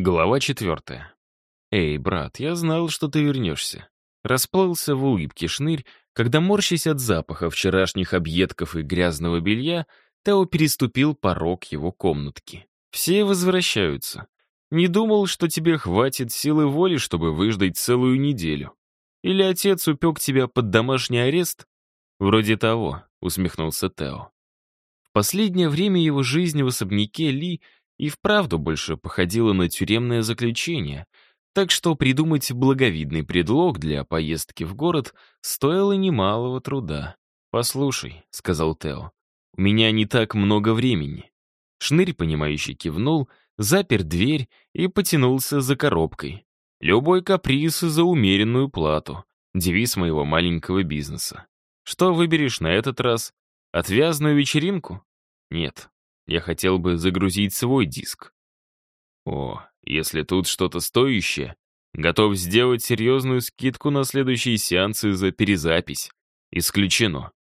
Глава четвертая. «Эй, брат, я знал, что ты вернешься». Расплылся в улыбке шнырь, когда, морщась от запаха вчерашних объедков и грязного белья, Тео переступил порог его комнатки. «Все возвращаются. Не думал, что тебе хватит силы воли, чтобы выждать целую неделю. Или отец упек тебя под домашний арест?» «Вроде того», — усмехнулся Тео. В последнее время его жизнь в особняке Ли — и вправду больше походило на тюремное заключение, так что придумать благовидный предлог для поездки в город стоило немалого труда. «Послушай», — сказал Тео, — «у меня не так много времени». Шнырь, понимающий, кивнул, запер дверь и потянулся за коробкой. «Любой каприз за умеренную плату» — девиз моего маленького бизнеса. «Что выберешь на этот раз? Отвязную вечеринку?» «Нет, я хотел бы загрузить свой диск. О, если тут что-то стоящее, готов сделать серьезную скидку на следующие сеансы за перезапись. Исключено.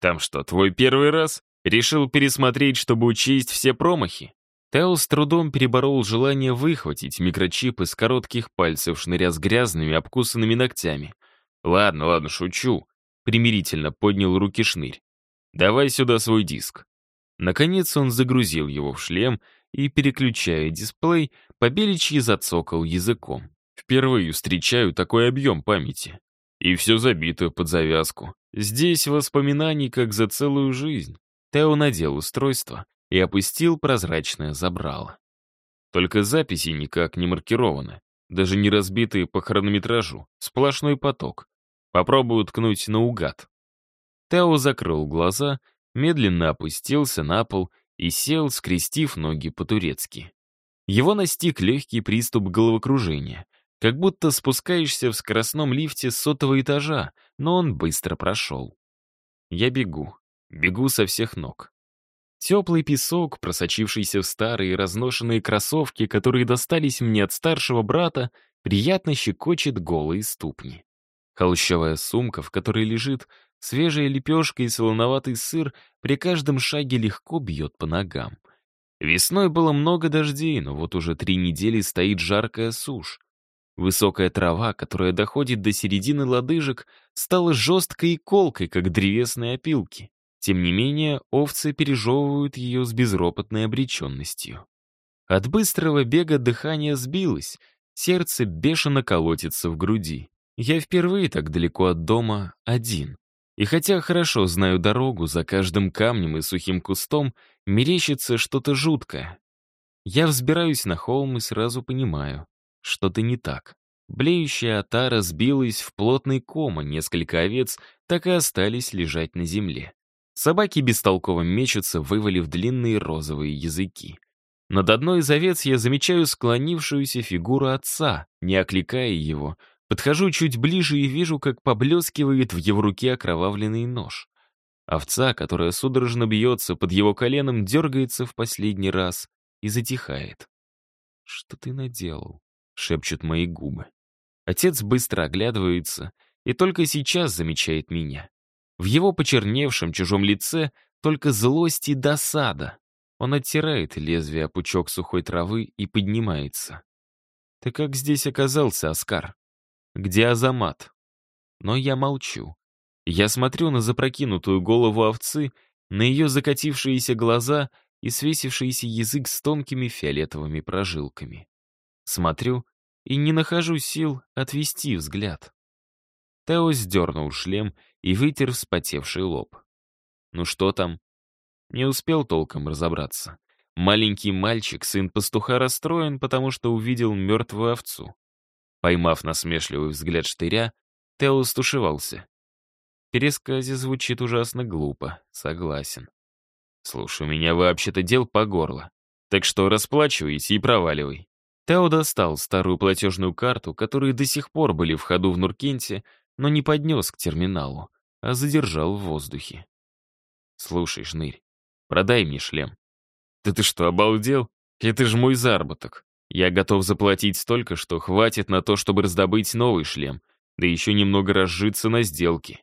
Там что, твой первый раз? Решил пересмотреть, чтобы учесть все промахи? Тео с трудом переборол желание выхватить микрочип из коротких пальцев шныря с грязными, обкусанными ногтями. «Ладно, ладно, шучу», — примирительно поднял руки шнырь. «Давай сюда свой диск». Наконец он загрузил его в шлем и, переключая дисплей, побеличьи зацокал языком. Впервые встречаю такой объем памяти. И все забито под завязку. Здесь воспоминаний как за целую жизнь. Тео надел устройство и опустил прозрачное забрало. Только записи никак не маркированы, даже не разбитые по хронометражу, сплошной поток. Попробую ткнуть наугад. Тео закрыл глаза медленно опустился на пол и сел, скрестив ноги по-турецки. Его настиг легкий приступ головокружения, как будто спускаешься в скоростном лифте с сотого этажа, но он быстро прошел. Я бегу, бегу со всех ног. Теплый песок, просочившийся в старые разношенные кроссовки, которые достались мне от старшего брата, приятно щекочет голые ступни. Холщовая сумка, в которой лежит Свежая лепешка и солоноватый сыр при каждом шаге легко бьет по ногам. Весной было много дождей, но вот уже три недели стоит жаркая сушь. Высокая трава, которая доходит до середины лодыжек, стала жесткой и колкой, как древесные опилки. Тем не менее, овцы пережевывают ее с безропотной обреченностью. От быстрого бега дыхание сбилось, сердце бешено колотится в груди. Я впервые так далеко от дома один. И хотя хорошо знаю дорогу, за каждым камнем и сухим кустом мерещится что-то жуткое. Я взбираюсь на холм и сразу понимаю, что-то не так. Блеющая отара сбилась в плотный ком, а несколько овец так и остались лежать на земле. Собаки бестолково мечутся, вывалив длинные розовые языки. Над одной из овец я замечаю склонившуюся фигуру отца, не окликая его — Подхожу чуть ближе и вижу, как поблескивает в его руке окровавленный нож. Овца, которая судорожно бьется под его коленом, дергается в последний раз и затихает. «Что ты наделал?» — шепчут мои губы. Отец быстро оглядывается и только сейчас замечает меня. В его почерневшем чужом лице только злость и досада. Он оттирает лезвие о пучок сухой травы и поднимается. «Ты как здесь оказался, Оскар?» Где Азамат? Но я молчу. Я смотрю на запрокинутую голову овцы, на ее закатившиеся глаза и свесившийся язык с тонкими фиолетовыми прожилками. Смотрю и не нахожу сил отвести взгляд. Тео сдернул шлем и вытер вспотевший лоб. Ну что там? Не успел толком разобраться. Маленький мальчик, сын пастуха, расстроен, потому что увидел мертвую овцу. Поймав насмешливый взгляд штыря, Тео стушевался. Пересказе звучит ужасно глупо, согласен. Слушай, у меня вообще-то дел по горло. Так что расплачивайся и проваливай. Тео достал старую платежную карту, которые до сих пор были в ходу в Нуркенте, но не поднес к терминалу, а задержал в воздухе. «Слушай, Шнырь, продай мне шлем». «Да ты что, обалдел? Это же мой заработок. Я готов заплатить столько, что хватит на то, чтобы раздобыть новый шлем, да еще немного разжиться на сделке.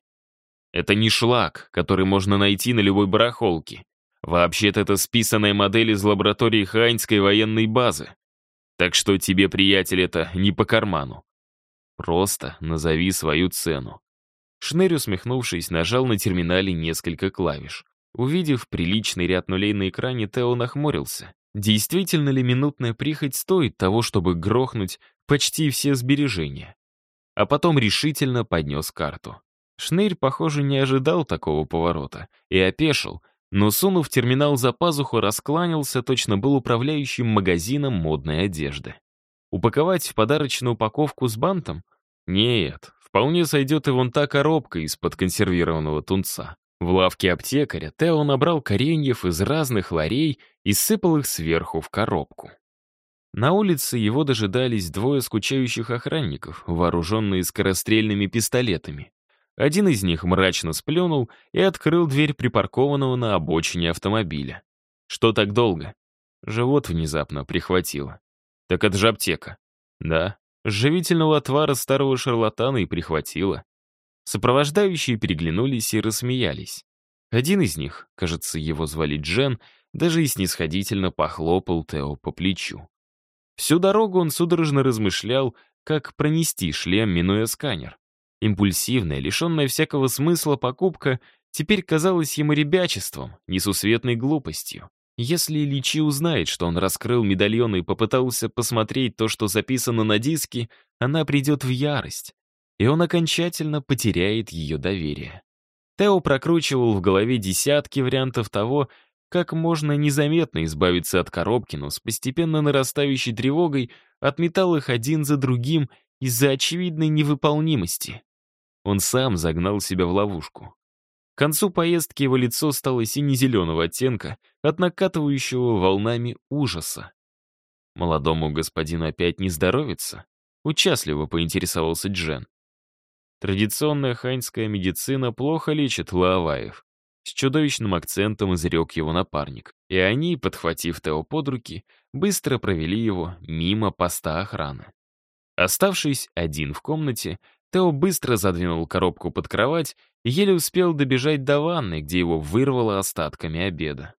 Это не шлак, который можно найти на любой барахолке. Вообще-то это списанная модель из лаборатории Хайнской военной базы. Так что тебе, приятель, это не по карману. Просто назови свою цену. Шнырь, усмехнувшись, нажал на терминале несколько клавиш. Увидев приличный ряд нулей на экране, Тео нахмурился. Действительно ли минутная прихоть стоит того, чтобы грохнуть почти все сбережения? А потом решительно поднес карту. Шнырь, похоже, не ожидал такого поворота и опешил, но, сунув терминал за пазуху, раскланялся, точно был управляющим магазином модной одежды. Упаковать в подарочную упаковку с бантом? Нет, вполне сойдет и вон та коробка из-под консервированного тунца. В лавке аптекаря Тео набрал кореньев из разных ларей и сыпал их сверху в коробку. На улице его дожидались двое скучающих охранников, вооруженные скорострельными пистолетами. Один из них мрачно сплюнул и открыл дверь припаркованного на обочине автомобиля. Что так долго? Живот внезапно прихватило. Так это же аптека. Да, живительного отвара старого шарлатана и прихватило. Сопровождающие переглянулись и рассмеялись. Один из них, кажется, его звали Джен, даже и снисходительно похлопал Тео по плечу. Всю дорогу он судорожно размышлял, как пронести шлем, минуя сканер. Импульсивная, лишенная всякого смысла покупка теперь казалась ему ребячеством, несусветной глупостью. Если Личи узнает, что он раскрыл медальон и попытался посмотреть то, что записано на диске, она придет в ярость, и он окончательно потеряет ее доверие. Тео прокручивал в голове десятки вариантов того, как можно незаметно избавиться от коробки, но с постепенно нарастающей тревогой отметал их один за другим из-за очевидной невыполнимости. Он сам загнал себя в ловушку. К концу поездки его лицо стало сине-зеленого оттенка от накатывающего волнами ужаса. Молодому господину опять не здоровится? Участливо поинтересовался Джен. Традиционная ханьская медицина плохо лечит лаоваев. С чудовищным акцентом изрек его напарник. И они, подхватив Тео под руки, быстро провели его мимо поста охраны. Оставшись один в комнате, Тео быстро задвинул коробку под кровать и еле успел добежать до ванны, где его вырвало остатками обеда.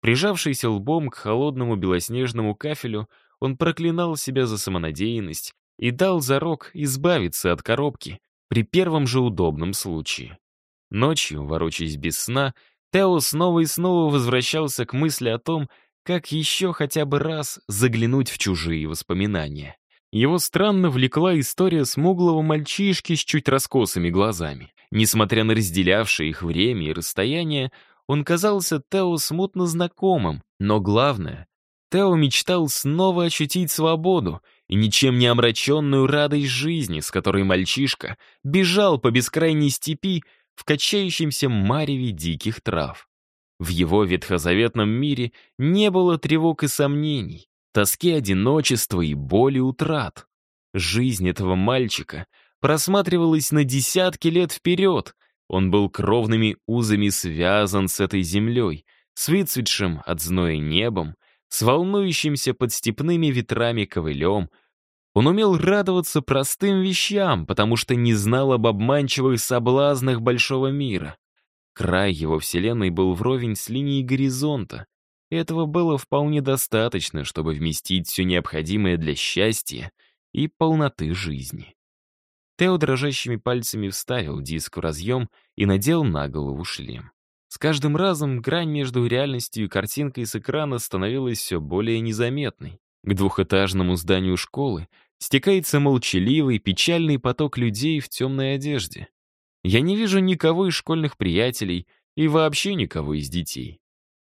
Прижавшийся лбом к холодному белоснежному кафелю, он проклинал себя за самонадеянность и дал зарок избавиться от коробки при первом же удобном случае. Ночью, ворочаясь без сна, Тео снова и снова возвращался к мысли о том, как еще хотя бы раз заглянуть в чужие воспоминания. Его странно влекла история смуглого мальчишки с чуть раскосыми глазами. Несмотря на разделявшее их время и расстояние, он казался Тео смутно знакомым, но главное, Тео мечтал снова ощутить свободу и ничем не омраченную радость жизни, с которой мальчишка бежал по бескрайней степи в качающемся мареве диких трав. В его ветхозаветном мире не было тревог и сомнений, тоски одиночества и боли утрат. Жизнь этого мальчика просматривалась на десятки лет вперед. Он был кровными узами связан с этой землей, с выцветшим от зноя небом, с волнующимся под степными ветрами ковылем. Он умел радоваться простым вещам, потому что не знал об обманчивых соблазнах большого мира. Край его вселенной был вровень с линией горизонта, этого было вполне достаточно, чтобы вместить все необходимое для счастья и полноты жизни. Тео дрожащими пальцами вставил диск в разъем и надел на голову шлем. С каждым разом грань между реальностью и картинкой с экрана становилась все более незаметной. К двухэтажному зданию школы стекается молчаливый, печальный поток людей в темной одежде. Я не вижу никого из школьных приятелей и вообще никого из детей.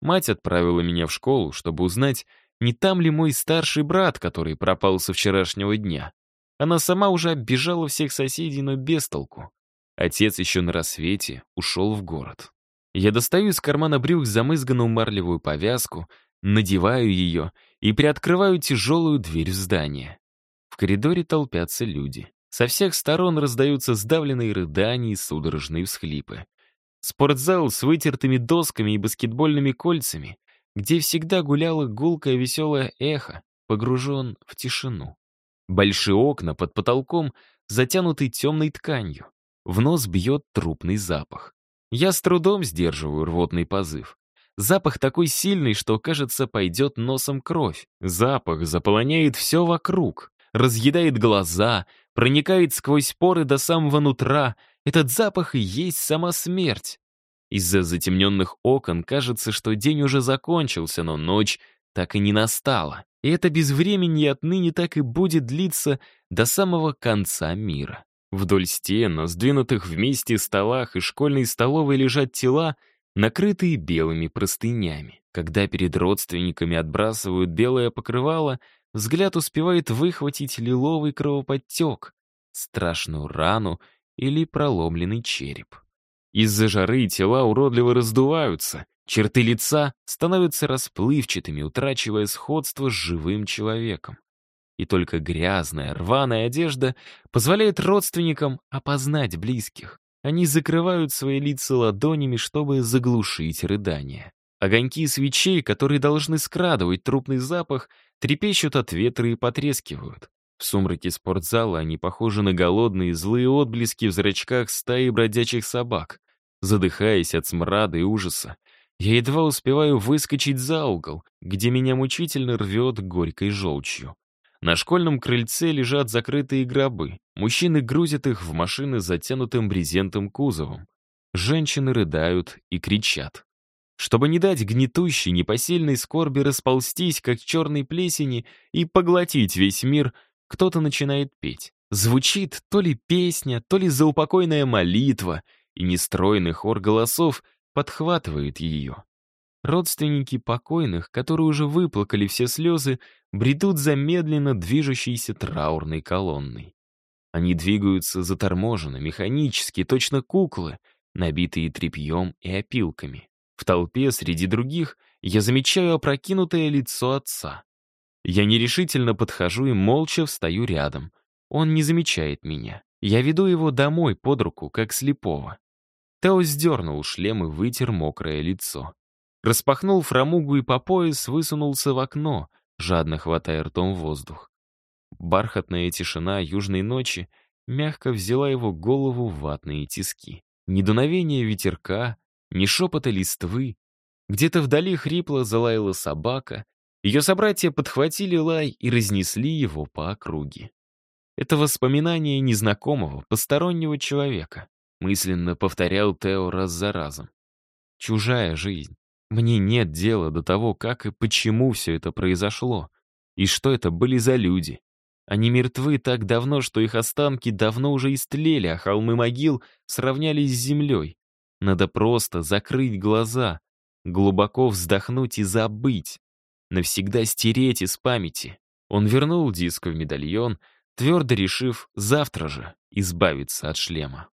Мать отправила меня в школу, чтобы узнать, не там ли мой старший брат, который пропал со вчерашнего дня. Она сама уже оббежала всех соседей, но без толку. Отец еще на рассвете ушел в город. Я достаю из кармана брюк замызганную марлевую повязку, надеваю ее и приоткрываю тяжелую дверь в здание. В коридоре толпятся люди. Со всех сторон раздаются сдавленные рыдания и судорожные всхлипы. Спортзал с вытертыми досками и баскетбольными кольцами, где всегда гуляло гулкое веселое эхо, погружен в тишину. Большие окна под потолком затянуты темной тканью. В нос бьет трупный запах. Я с трудом сдерживаю рвотный позыв. Запах такой сильный, что, кажется, пойдет носом кровь. Запах заполоняет все вокруг, разъедает глаза, проникает сквозь поры до самого нутра. Этот запах и есть сама смерть. Из-за затемненных окон кажется, что день уже закончился, но ночь так и не настала. И это безвременье отныне так и будет длиться до самого конца мира. Вдоль стен, на сдвинутых вместе столах и школьной столовой лежат тела, накрытые белыми простынями. Когда перед родственниками отбрасывают белое покрывало, взгляд успевает выхватить лиловый кровоподтек, страшную рану или проломленный череп. Из-за жары тела уродливо раздуваются, черты лица становятся расплывчатыми, утрачивая сходство с живым человеком. И только грязная, рваная одежда позволяет родственникам опознать близких. Они закрывают свои лица ладонями, чтобы заглушить рыдания. Огоньки свечей, которые должны скрадывать трупный запах, трепещут от ветра и потрескивают. В сумраке спортзала они похожи на голодные злые отблески в зрачках стаи бродячих собак. Задыхаясь от смрада и ужаса, я едва успеваю выскочить за угол, где меня мучительно рвет горькой желчью. На школьном крыльце лежат закрытые гробы. Мужчины грузят их в машины с затянутым брезентом кузовом. Женщины рыдают и кричат. Чтобы не дать гнетущей, непосильной скорби расползтись, как черной плесени, и поглотить весь мир, кто-то начинает петь. Звучит то ли песня, то ли заупокойная молитва, и нестройный хор голосов подхватывает ее. Родственники покойных, которые уже выплакали все слезы, бредут за медленно движущейся траурной колонной. Они двигаются заторможенно, механически, точно куклы, набитые тряпьем и опилками. В толпе среди других я замечаю опрокинутое лицо отца. Я нерешительно подхожу и молча встаю рядом. Он не замечает меня. Я веду его домой под руку, как слепого. Тео сдернул шлем и вытер мокрое лицо. Распахнул фрамугу и по пояс высунулся в окно, жадно хватая ртом воздух. Бархатная тишина южной ночи мягко взяла его голову в ватные тиски. Ни дуновения ветерка, ни шепота листвы. Где-то вдали хрипло залаяла собака. Ее собратья подхватили лай и разнесли его по округе. Это воспоминание незнакомого, постороннего человека, мысленно повторял Тео раз за разом. Чужая жизнь. Мне нет дела до того, как и почему все это произошло. И что это были за люди. Они мертвы так давно, что их останки давно уже истлели, а холмы могил сравнялись с землей. Надо просто закрыть глаза, глубоко вздохнуть и забыть. Навсегда стереть из памяти. Он вернул диск в медальон, твердо решив завтра же избавиться от шлема.